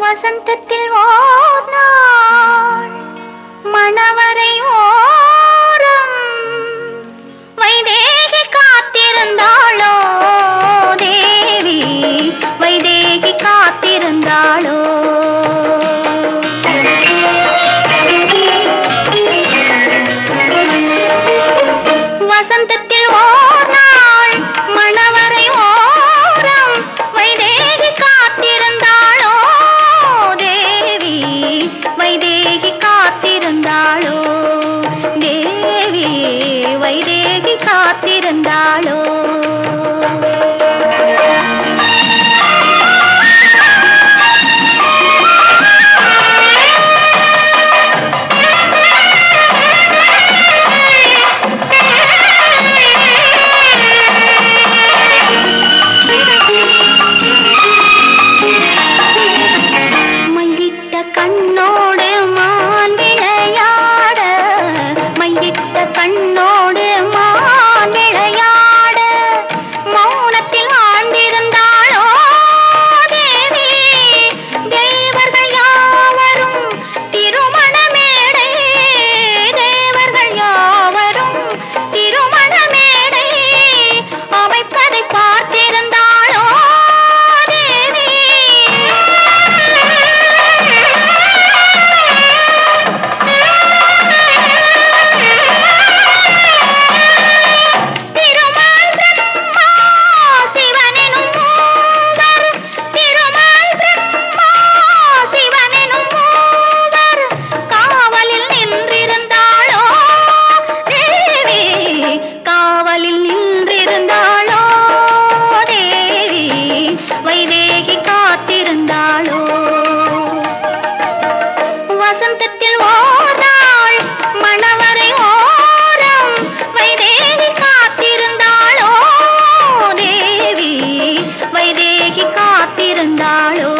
وسان அழகி காத்திருந்தாளோ?